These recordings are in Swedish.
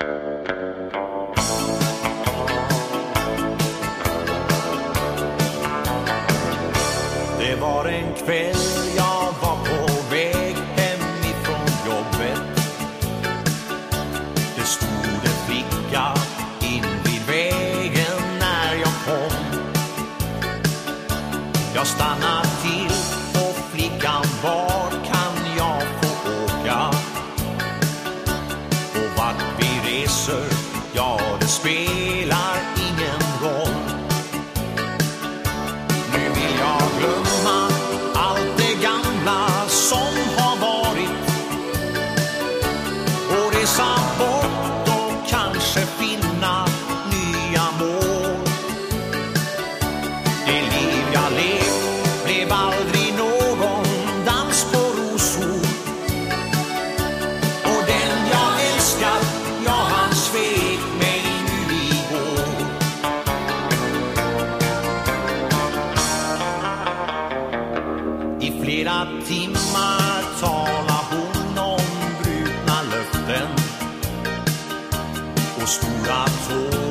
Det var en kväll jag var på väg hemifrån jobbet. Det stod en flicka invid vägen när jag kom. Jag stannade you're the speed. Flera timmar talar hon om brutna löften och stora tårar.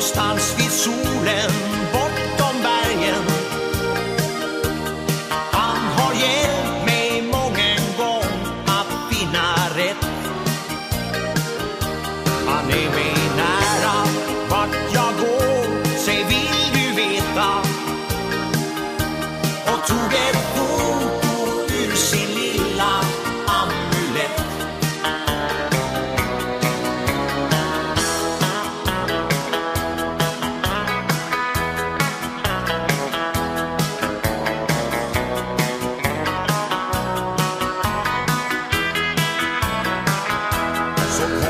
någonstans vid solen bort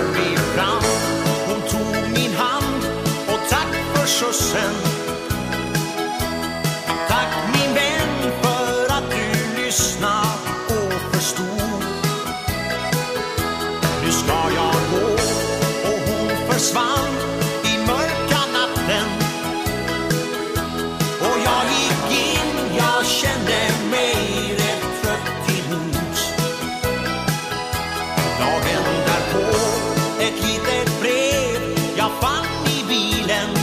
därifrån. Hon tog min hand och tack för skjutsen fann i bilen.